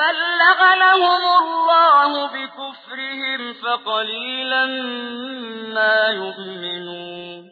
بَل لَّعَنَهُمُ اللَّهُ بِكُفْرِهِمْ فَقَلِيلًا مَّا يُؤْمِنُونَ